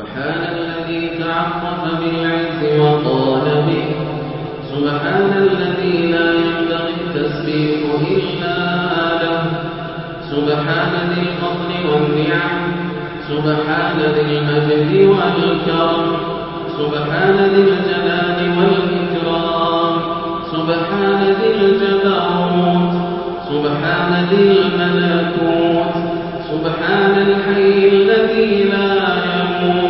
سبحان الذي تعطف بالعز وقال به. سبحان الذي لا يمتغي التسبيح إلا له. سبحان ذي القطر والنعم. سبحان ذي المجد والكرم. سبحان ذي الجلال والإكرام. سبحان ذي الجبروت. سبحان ذي الملكوت. سبحان الحي الذي لا يموت.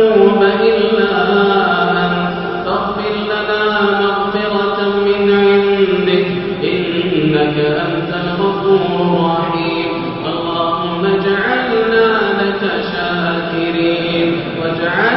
الآخرين واجعل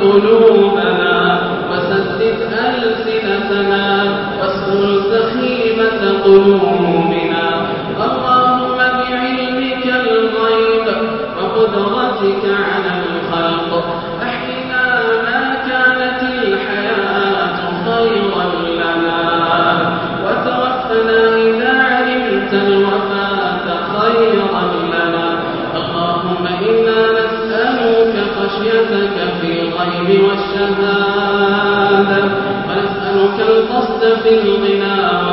قلوبنا وسدد ألسنتنا واسقل سخيمة قلوبنا. حجتك في الغيب والشهادة. فاسألك القصد في الغنى والشهادة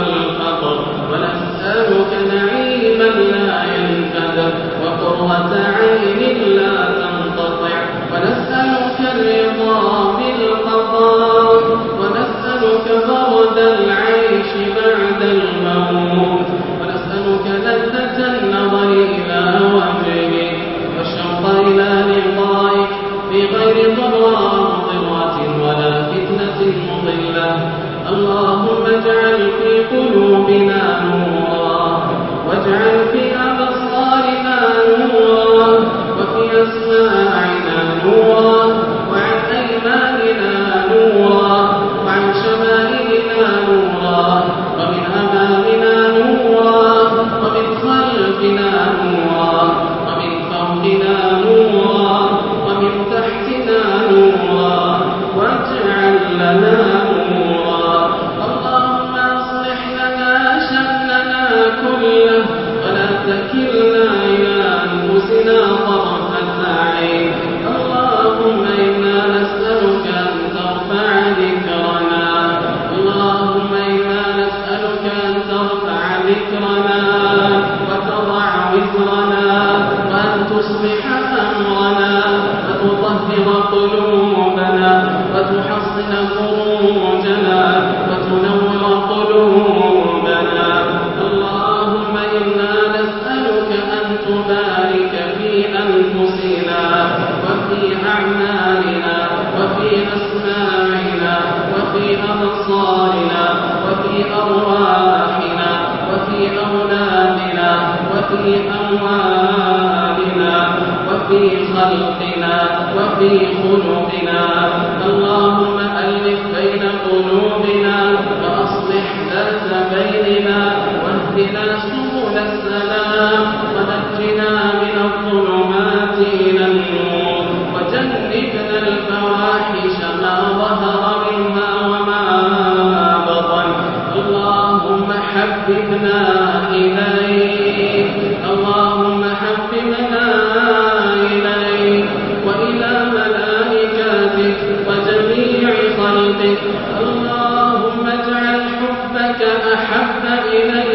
قرآن وفي أموالنا، وفي خلقنا وفي خلقنا. اللهم ألف بين قلوبنا وأصلح ذات بيننا، واهدنا سبل السلام ونجنا من الظلمات إلى النور، وجنبنا الفواحش اللهم اجعل حبك أحب إلي